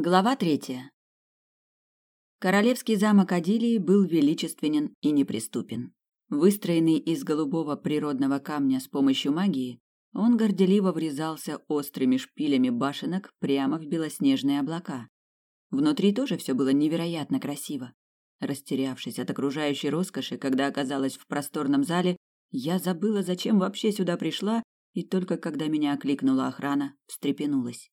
Глава третья. Королевский замок Адилии был величественен и неприступен. Выстроенный из голубого природного камня с помощью магии, он горделиво врезался острыми шпилями башенок прямо в белоснежные облака. Внутри тоже все было невероятно красиво. Растерявшись от окружающей роскоши, когда оказалась в просторном зале, я забыла, зачем вообще сюда пришла, и только когда меня окликнула охрана, встрепенулась.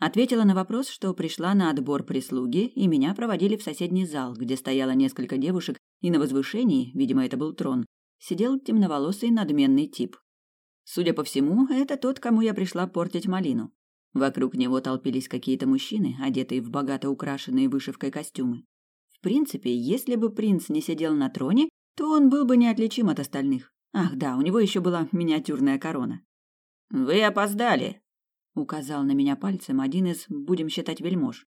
Ответила на вопрос, что пришла на отбор прислуги, и меня проводили в соседний зал, где стояло несколько девушек, и на возвышении, видимо, это был трон, сидел темноволосый надменный тип. Судя по всему, это тот, кому я пришла портить малину. Вокруг него толпились какие-то мужчины, одетые в богато украшенные вышивкой костюмы. В принципе, если бы принц не сидел на троне, то он был бы неотличим от остальных. Ах да, у него еще была миниатюрная корона. «Вы опоздали», указал на меня пальцем один из, будем считать, вельмож.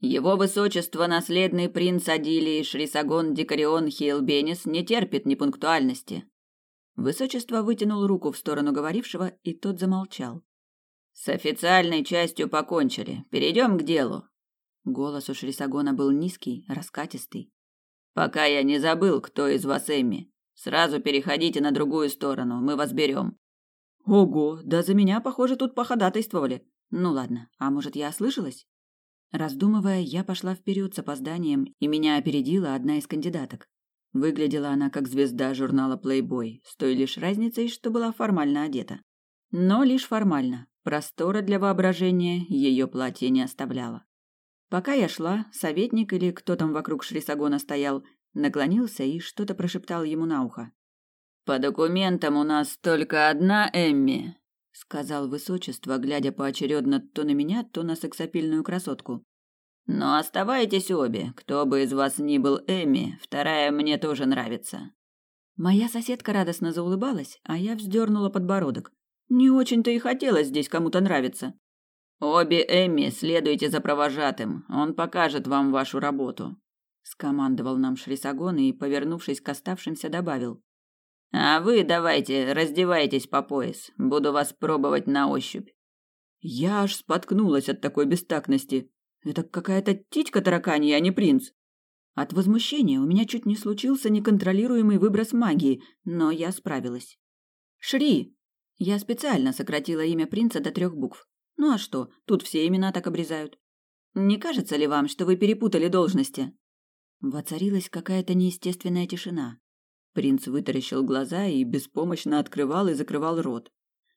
Его высочество, наследный принц Адилии Шрисагон Дикарион Хейлбенис, не терпит непунктуальности. Высочество вытянул руку в сторону говорившего, и тот замолчал. С официальной частью покончили. Перейдем к делу. Голос у Шрисагона был низкий, раскатистый. Пока я не забыл, кто из вас Эмми. Сразу переходите на другую сторону, мы вас берем. Ого, да за меня, похоже, тут походатайствовали. Ну ладно, а может, я ослышалась? Раздумывая, я пошла вперед с опозданием, и меня опередила одна из кандидаток. Выглядела она как звезда журнала Playboy, с той лишь разницей, что была формально одета. Но лишь формально. Простора для воображения ее платье не оставляло. Пока я шла, советник или кто там вокруг Шрисагона стоял, наклонился и что-то прошептал ему на ухо. По документам у нас только одна Эмми, сказал высочество, глядя поочередно то на меня, то на сексапильную красотку. Но оставайтесь обе. Кто бы из вас ни был Эми, вторая мне тоже нравится. Моя соседка радостно заулыбалась, а я вздернула подбородок. Не очень-то и хотелось здесь кому-то нравиться. Обе Эми следуйте за провожатым. Он покажет вам вашу работу, скомандовал нам Шрисагон и, повернувшись к оставшимся, добавил: а вы давайте, раздевайтесь по пояс. Буду вас пробовать на ощупь. Я аж споткнулась от такой бестактности. Это какая-то титька тараканья, а не принц. От возмущения у меня чуть не случился неконтролируемый выброс магии, но я справилась. Шри. Я специально сократила имя принца до трех букв. Ну а что, тут все имена так обрезают. Не кажется ли вам, что вы перепутали должности? Воцарилась какая-то неестественная тишина. Принц вытаращил глаза и беспомощно открывал и закрывал рот.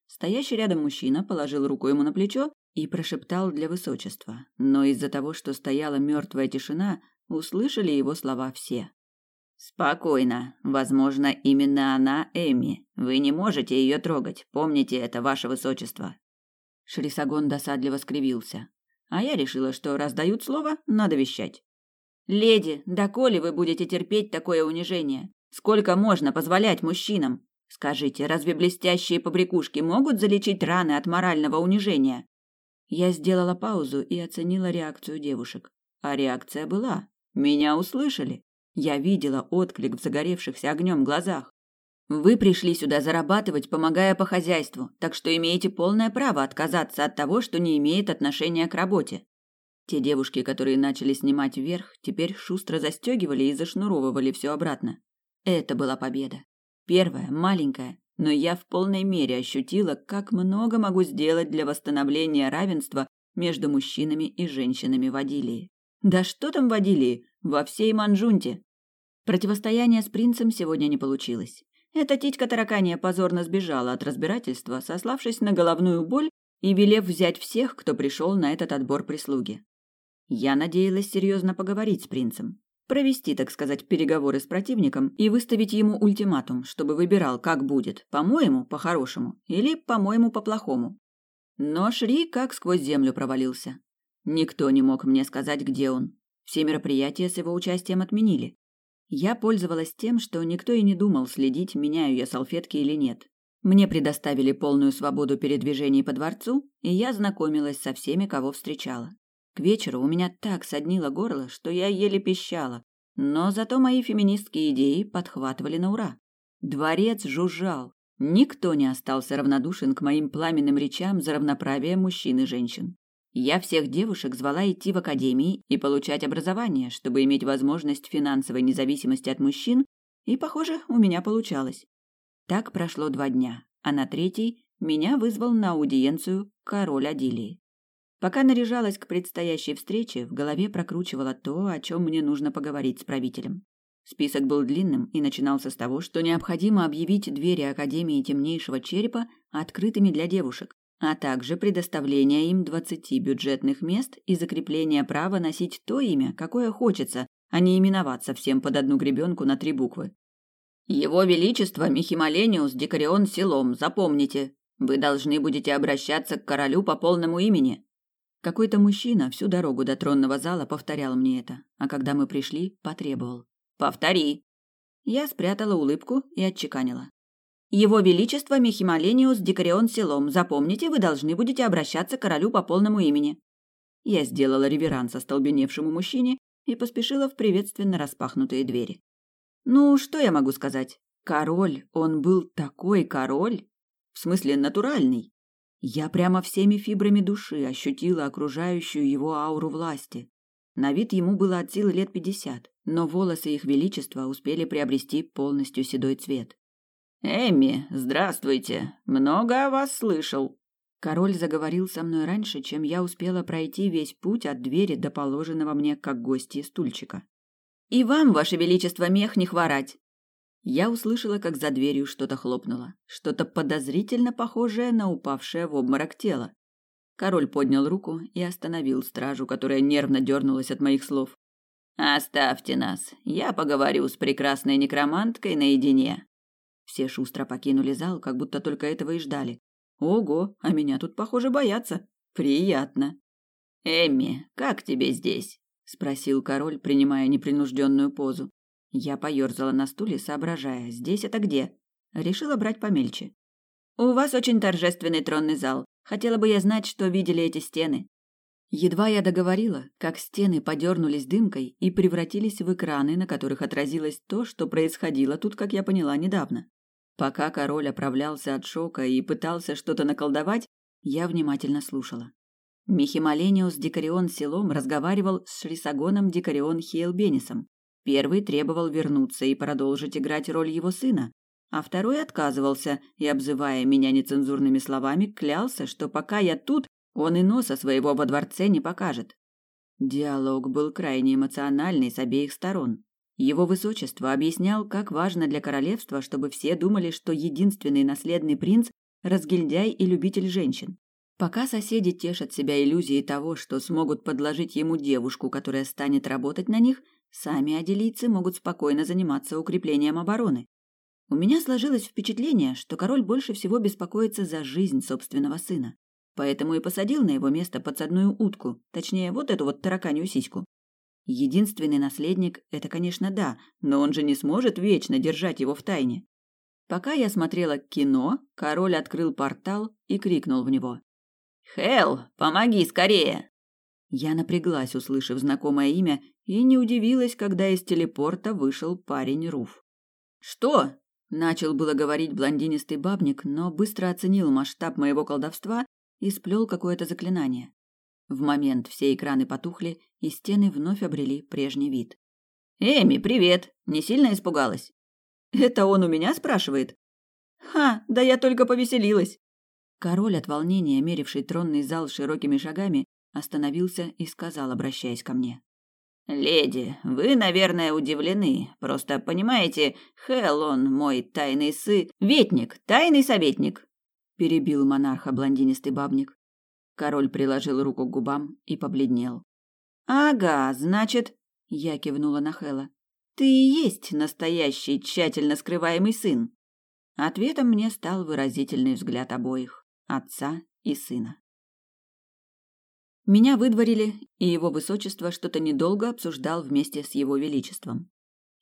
Стоящий рядом мужчина положил руку ему на плечо и прошептал для высочества, но из-за того, что стояла мертвая тишина, услышали его слова все. Спокойно. Возможно, именно она Эми. Вы не можете ее трогать. Помните это, ваше высочество. Шрисагон досадливо скривился. А я решила, что раз дают слово, надо вещать. Леди, доколе вы будете терпеть такое унижение? Сколько можно позволять мужчинам? Скажите, разве блестящие побрякушки могут залечить раны от морального унижения? Я сделала паузу и оценила реакцию девушек. А реакция была. Меня услышали. Я видела отклик в загоревшихся огнем глазах. Вы пришли сюда зарабатывать, помогая по хозяйству, так что имеете полное право отказаться от того, что не имеет отношения к работе. Те девушки, которые начали снимать вверх, теперь шустро застегивали и зашнуровывали все обратно. Это была победа. Первая, маленькая, но я в полной мере ощутила, как много могу сделать для восстановления равенства между мужчинами и женщинами в Адилии. Да что там в Адилии, во всей Манжунте. Противостояние с принцем сегодня не получилось. Эта титька таракания позорно сбежала от разбирательства, сославшись на головную боль и велев взять всех, кто пришел на этот отбор прислуги. Я надеялась серьезно поговорить с принцем, провести, так сказать, переговоры с противником и выставить ему ультиматум, чтобы выбирал, как будет, по-моему, по-хорошему или, по-моему, по-плохому. Но Шри как сквозь землю провалился. Никто не мог мне сказать, где он. Все мероприятия с его участием отменили. Я пользовалась тем, что никто и не думал следить, меняю я салфетки или нет. Мне предоставили полную свободу передвижений по дворцу, и я знакомилась со всеми, кого встречала. К вечеру у меня так соднило горло, что я еле пищала, но зато мои феминистские идеи подхватывали на ура. Дворец жужжал. Никто не остался равнодушен к моим пламенным речам за равноправие мужчин и женщин. Я всех девушек звала идти в академии и получать образование, чтобы иметь возможность финансовой независимости от мужчин, и, похоже, у меня получалось. Так прошло два дня, а на третий меня вызвал на аудиенцию король Адилии. Пока наряжалась к предстоящей встрече, в голове прокручивала то, о чем мне нужно поговорить с правителем. Список был длинным и начинался с того, что необходимо объявить двери Академии Темнейшего Черепа открытыми для девушек, а также предоставление им 20 бюджетных мест и закрепление права носить то имя, какое хочется, а не именоваться всем под одну гребенку на три буквы. Его Величество Михималениус Дикарион Селом, запомните. Вы должны будете обращаться к королю по полному имени. Какой-то мужчина всю дорогу до тронного зала повторял мне это, а когда мы пришли, потребовал. Повтори. Я спрятала улыбку и отчеканила. Его величество Мехималениус Дикарион Селом. Запомните, вы должны будете обращаться к королю по полному имени. Я сделала реверанс остолбеневшему мужчине и поспешила в приветственно распахнутые двери. Ну, что я могу сказать? Король, он был такой король, в смысле натуральный. Я прямо всеми фибрами души ощутила окружающую его ауру власти. На вид ему было от силы лет пятьдесят, но волосы их величества успели приобрести полностью седой цвет. «Эмми, здравствуйте! Много о вас слышал!» Король заговорил со мной раньше, чем я успела пройти весь путь от двери до положенного мне как гости стульчика. «И вам, ваше величество, мех не хворать!» Я услышала, как за дверью что-то хлопнуло, что-то подозрительно похожее на упавшее в обморок тело. Король поднял руку и остановил стражу, которая нервно дернулась от моих слов. «Оставьте нас. Я поговорю с прекрасной некроманткой наедине». Все шустро покинули зал, как будто только этого и ждали. Ого, а меня тут, похоже, боятся. Приятно. «Эмми, как тебе здесь?» – спросил король, принимая непринужденную позу. Я поерзала на стуле, соображая, здесь это где. Решила брать помельче. «У вас очень торжественный тронный зал. Хотела бы я знать, что видели эти стены. Едва я договорила, как стены подернулись дымкой и превратились в экраны, на которых отразилось то, что происходило тут, как я поняла, недавно. Пока король оправлялся от шока и пытался что-то наколдовать, я внимательно слушала. Михималениус Дикарион Селом разговаривал с Шрисагоном Дикарион Хиелбенисом. Первый требовал вернуться и продолжить играть роль его сына, а второй отказывался и, обзывая меня нецензурными словами, клялся, что пока я тут, он и носа своего во дворце не покажет. Диалог был крайне эмоциональный с обеих сторон. Его высочество объяснял, как важно для королевства, чтобы все думали, что единственный наследный принц – разгильдяй и любитель женщин. Пока соседи тешат себя иллюзией того, что смогут подложить ему девушку, которая станет работать на них, сами аделийцы могут спокойно заниматься укреплением обороны. У меня сложилось впечатление, что король больше всего беспокоится за жизнь собственного сына. Поэтому и посадил на его место подсадную утку, точнее, вот эту вот тараканью сиську. Единственный наследник – это, конечно, да, но он же не сможет вечно держать его в тайне. Пока я смотрела кино, король открыл портал и крикнул в него. «Хелл, помоги скорее!» Я напряглась, услышав знакомое имя, и не удивилась, когда из телепорта вышел парень Руф. «Что?» Начал было говорить блондинистый бабник, но быстро оценил масштаб моего колдовства и сплел какое-то заклинание. В момент все экраны потухли, и стены вновь обрели прежний вид. «Эми, привет! Не сильно испугалась?» «Это он у меня спрашивает?» «Ха, да я только повеселилась!» Король от волнения, меривший тронный зал широкими шагами, остановился и сказал, обращаясь ко мне. «Леди, вы, наверное, удивлены. Просто, понимаете, Хел он мой тайный сы... Ветник, тайный советник!» Перебил монарха блондинистый бабник. Король приложил руку к губам и побледнел. «Ага, значит...» — я кивнула на Хела. «Ты и есть настоящий тщательно скрываемый сын!» Ответом мне стал выразительный взгляд обоих — отца и сына. Меня выдворили, и его высочество что-то недолго обсуждал вместе с его величеством.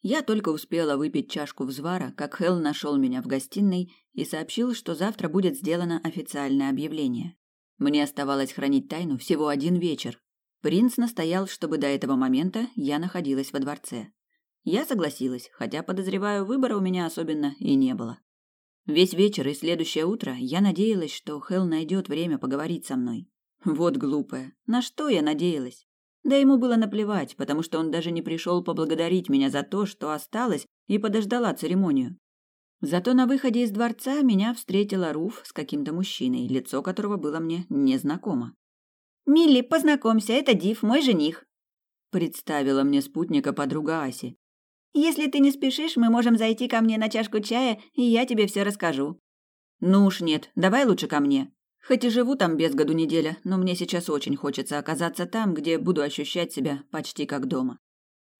Я только успела выпить чашку взвара, как Хелл нашел меня в гостиной и сообщил, что завтра будет сделано официальное объявление. Мне оставалось хранить тайну всего один вечер. Принц настоял, чтобы до этого момента я находилась во дворце. Я согласилась, хотя, подозреваю, выбора у меня особенно и не было. Весь вечер и следующее утро я надеялась, что Хелл найдет время поговорить со мной. Вот глупая. На что я надеялась? Да ему было наплевать, потому что он даже не пришел поблагодарить меня за то, что осталась и подождала церемонию. Зато на выходе из дворца меня встретила Руф с каким-то мужчиной, лицо которого было мне незнакомо. «Милли, познакомься, это Див, мой жених», — представила мне спутника подруга Аси. «Если ты не спешишь, мы можем зайти ко мне на чашку чая, и я тебе все расскажу». «Ну уж нет, давай лучше ко мне. Хоть и живу там без году неделя, но мне сейчас очень хочется оказаться там, где буду ощущать себя почти как дома».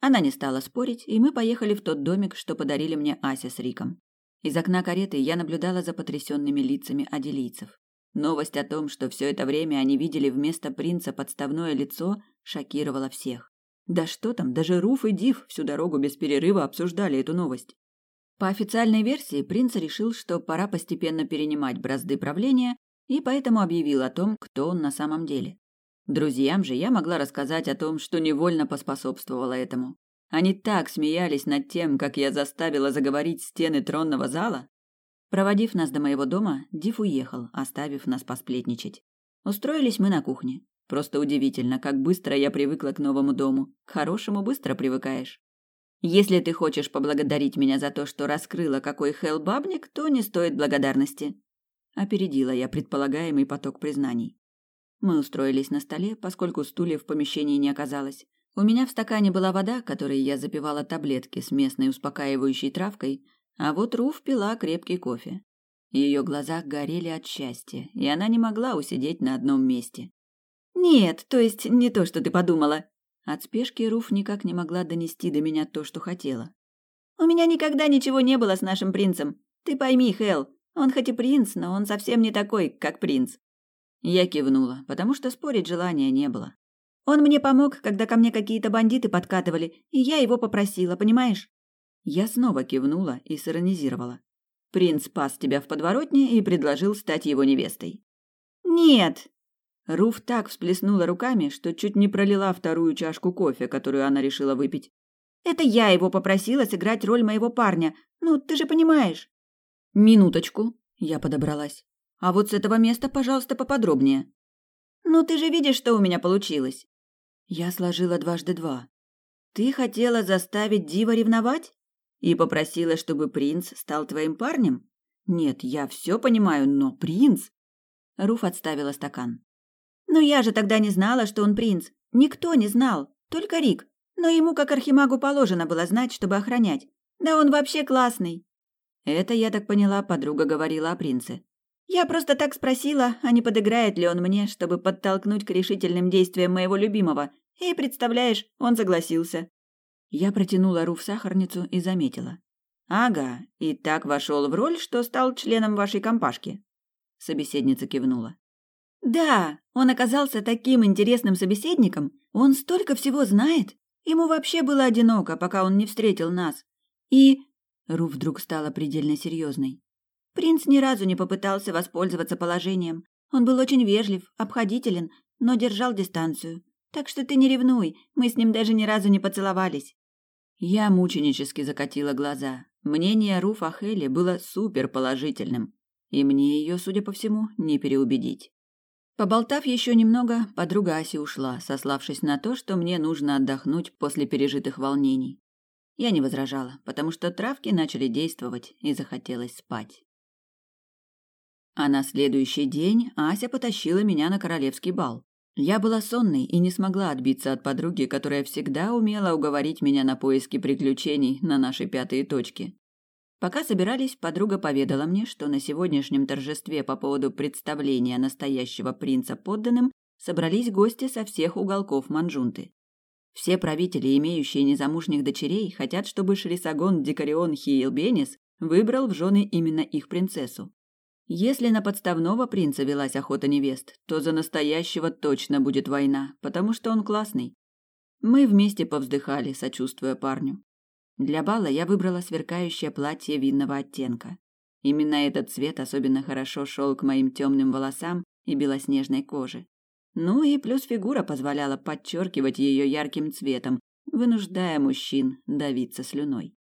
Она не стала спорить, и мы поехали в тот домик, что подарили мне Ася с Риком. Из окна кареты я наблюдала за потрясенными лицами аделийцев. Новость о том, что все это время они видели вместо принца подставное лицо, шокировала всех. Да что там, даже Руф и Див всю дорогу без перерыва обсуждали эту новость. По официальной версии, принц решил, что пора постепенно перенимать бразды правления, и поэтому объявил о том, кто он на самом деле. Друзьям же я могла рассказать о том, что невольно поспособствовала этому. Они так смеялись над тем, как я заставила заговорить стены тронного зала. Проводив нас до моего дома, Див уехал, оставив нас посплетничать. Устроились мы на кухне. Просто удивительно, как быстро я привыкла к новому дому. К хорошему быстро привыкаешь. Если ты хочешь поблагодарить меня за то, что раскрыла, какой Хелл бабник, то не стоит благодарности. Опередила я предполагаемый поток признаний. Мы устроились на столе, поскольку стульев в помещении не оказалось. У меня в стакане была вода, которой я запивала таблетки с местной успокаивающей травкой, а вот Руф пила крепкий кофе. Ее глаза горели от счастья, и она не могла усидеть на одном месте. «Нет, то есть не то, что ты подумала». От спешки Руф никак не могла донести до меня то, что хотела. «У меня никогда ничего не было с нашим принцем. Ты пойми, Хел, он хоть и принц, но он совсем не такой, как принц». Я кивнула, потому что спорить желания не было. Он мне помог, когда ко мне какие-то бандиты подкатывали, и я его попросила, понимаешь? Я снова кивнула и сиронизировала. Принц спас тебя в подворотне и предложил стать его невестой. Нет. Руф так всплеснула руками, что чуть не пролила вторую чашку кофе, которую она решила выпить. Это я его попросила сыграть роль моего парня. Ну, ты же понимаешь. Минуточку, я подобралась. А вот с этого места, пожалуйста, поподробнее. Ну, ты же видишь, что у меня получилось. Я сложила дважды два. Ты хотела заставить Дива ревновать? И попросила, чтобы принц стал твоим парнем? Нет, я все понимаю, но принц... Руф отставила стакан. Но я же тогда не знала, что он принц. Никто не знал, только Рик. Но ему, как архимагу, положено было знать, чтобы охранять. Да он вообще классный. Это, я так поняла, подруга говорила о принце. Я просто так спросила, а не подыграет ли он мне, чтобы подтолкнуть к решительным действиям моего любимого, и, представляешь, он согласился. Я протянула Руф сахарницу и заметила. «Ага, и так вошел в роль, что стал членом вашей компашки». Собеседница кивнула. «Да, он оказался таким интересным собеседником. Он столько всего знает. Ему вообще было одиноко, пока он не встретил нас. И...» Руф вдруг стала предельно серьезной. «Принц ни разу не попытался воспользоваться положением. Он был очень вежлив, обходителен, но держал дистанцию. Так что ты не ревнуй, мы с ним даже ни разу не поцеловались. Я мученически закатила глаза. Мнение Руфа Хелли было суперположительным, и мне ее, судя по всему, не переубедить. Поболтав еще немного, подруга Аси ушла, сославшись на то, что мне нужно отдохнуть после пережитых волнений. Я не возражала, потому что травки начали действовать, и захотелось спать. А на следующий день Ася потащила меня на королевский бал. Я была сонной и не смогла отбиться от подруги, которая всегда умела уговорить меня на поиски приключений на нашей пятой точке. Пока собирались, подруга поведала мне, что на сегодняшнем торжестве по поводу представления настоящего принца подданным собрались гости со всех уголков Манжунты. Все правители, имеющие незамужних дочерей, хотят, чтобы Шрисагон Дикарион Хиилбенис выбрал в жены именно их принцессу. Если на подставного принца велась охота невест, то за настоящего точно будет война, потому что он классный. Мы вместе повздыхали, сочувствуя парню. Для бала я выбрала сверкающее платье винного оттенка. Именно этот цвет особенно хорошо шел к моим темным волосам и белоснежной коже. Ну и плюс фигура позволяла подчеркивать ее ярким цветом, вынуждая мужчин давиться слюной.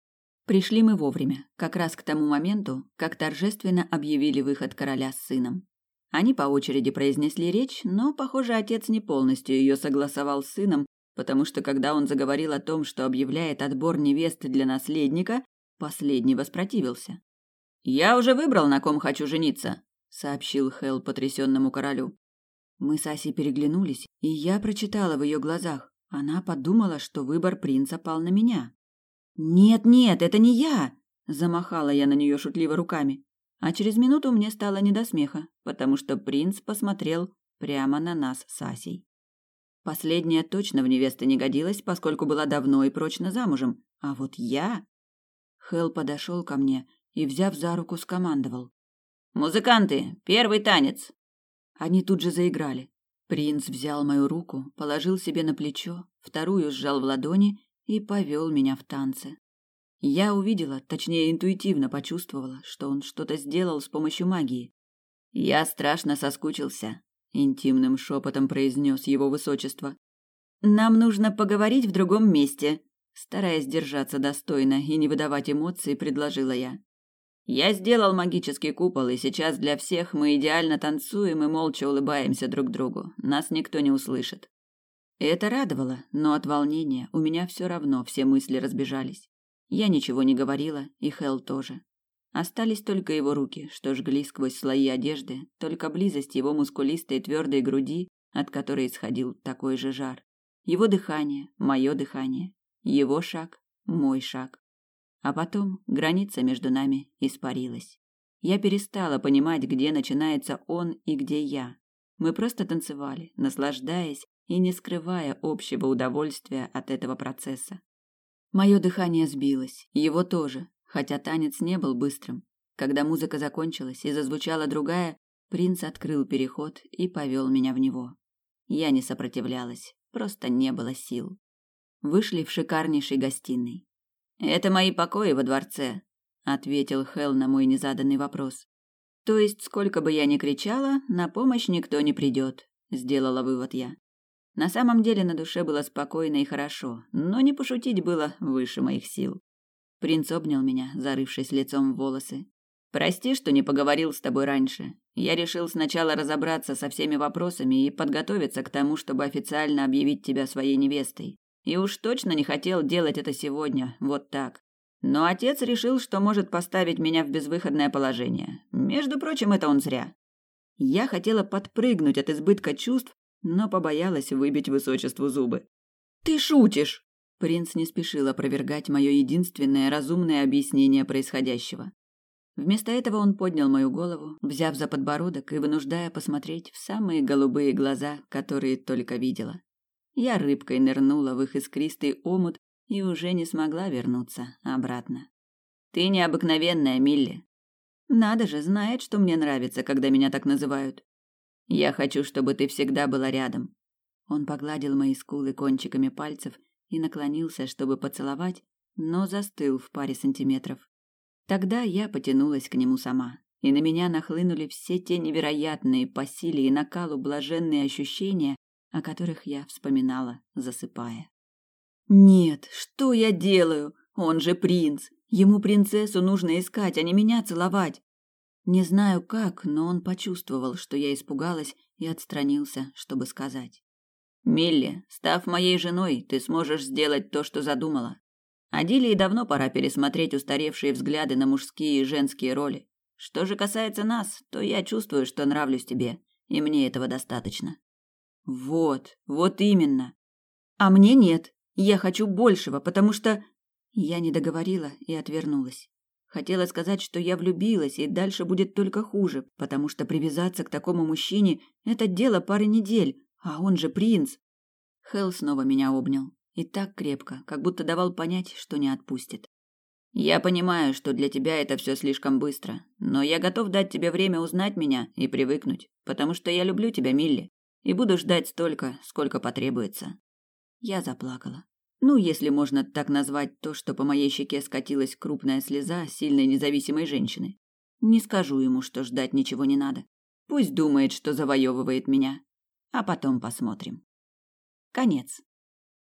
Пришли мы вовремя, как раз к тому моменту, как торжественно объявили выход короля с сыном. Они по очереди произнесли речь, но, похоже, отец не полностью ее согласовал с сыном, потому что когда он заговорил о том, что объявляет отбор невесты для наследника, последний воспротивился. «Я уже выбрал, на ком хочу жениться», — сообщил Хел потрясенному королю. Мы с Асей переглянулись, и я прочитала в ее глазах. Она подумала, что выбор принца пал на меня. «Нет-нет, это не я!» – замахала я на нее шутливо руками. А через минуту мне стало не до смеха, потому что принц посмотрел прямо на нас с Асей. Последняя точно в невесты не годилась, поскольку была давно и прочно замужем. А вот я... Хел подошел ко мне и, взяв за руку, скомандовал. «Музыканты, первый танец!» Они тут же заиграли. Принц взял мою руку, положил себе на плечо, вторую сжал в ладони и повел меня в танце. Я увидела, точнее интуитивно почувствовала, что он что-то сделал с помощью магии. Я страшно соскучился, интимным шепотом произнес его высочество. Нам нужно поговорить в другом месте, стараясь держаться достойно и не выдавать эмоций, предложила я. Я сделал магический купол, и сейчас для всех мы идеально танцуем и молча улыбаемся друг другу. Нас никто не услышит. Это радовало, но от волнения у меня все равно все мысли разбежались. Я ничего не говорила, и Хел тоже. Остались только его руки, что жгли сквозь слои одежды, только близость его мускулистой твердой груди, от которой исходил такой же жар. Его дыхание, мое дыхание, его шаг, мой шаг. А потом граница между нами испарилась. Я перестала понимать, где начинается он и где я. Мы просто танцевали, наслаждаясь и не скрывая общего удовольствия от этого процесса. Мое дыхание сбилось, его тоже, хотя танец не был быстрым. Когда музыка закончилась и зазвучала другая, принц открыл переход и повел меня в него. Я не сопротивлялась, просто не было сил. Вышли в шикарнейшей гостиной. Это мои покои во дворце, ответил Хел на мой незаданный вопрос. То есть, сколько бы я ни кричала, на помощь никто не придет, сделала вывод я. На самом деле на душе было спокойно и хорошо, но не пошутить было выше моих сил. Принц обнял меня, зарывшись лицом в волосы. Прости, что не поговорил с тобой раньше. Я решил сначала разобраться со всеми вопросами и подготовиться к тому, чтобы официально объявить тебя своей невестой. И уж точно не хотел делать это сегодня, вот так. Но отец решил, что может поставить меня в безвыходное положение. Между прочим, это он зря. Я хотела подпрыгнуть от избытка чувств, но побоялась выбить высочеству зубы. «Ты шутишь!» Принц не спешил опровергать мое единственное разумное объяснение происходящего. Вместо этого он поднял мою голову, взяв за подбородок и вынуждая посмотреть в самые голубые глаза, которые только видела. Я рыбкой нырнула в их искристый омут и уже не смогла вернуться обратно. Ты необыкновенная, Милли. Надо же, знает, что мне нравится, когда меня так называют. Я хочу, чтобы ты всегда была рядом. Он погладил мои скулы кончиками пальцев и наклонился, чтобы поцеловать, но застыл в паре сантиметров. Тогда я потянулась к нему сама, и на меня нахлынули все те невероятные по силе и накалу блаженные ощущения, о которых я вспоминала, засыпая. Нет, что я делаю? Он же принц. Ему принцессу нужно искать, а не меня целовать. Не знаю как, но он почувствовал, что я испугалась и отстранился, чтобы сказать: "Милли, став моей женой, ты сможешь сделать то, что задумала. Адилии давно пора пересмотреть устаревшие взгляды на мужские и женские роли. Что же касается нас, то я чувствую, что нравлюсь тебе, и мне этого достаточно. Вот, вот именно. А мне нет. Я хочу большего, потому что я не договорила и отвернулась. Хотела сказать, что я влюбилась, и дальше будет только хуже, потому что привязаться к такому мужчине это дело пары недель, а он же принц. Хел снова меня обнял, и так крепко, как будто давал понять, что не отпустит. Я понимаю, что для тебя это все слишком быстро, но я готов дать тебе время узнать меня и привыкнуть, потому что я люблю тебя, Милли и буду ждать столько, сколько потребуется. Я заплакала. Ну, если можно так назвать то, что по моей щеке скатилась крупная слеза сильной независимой женщины. Не скажу ему, что ждать ничего не надо. Пусть думает, что завоевывает меня. А потом посмотрим. Конец.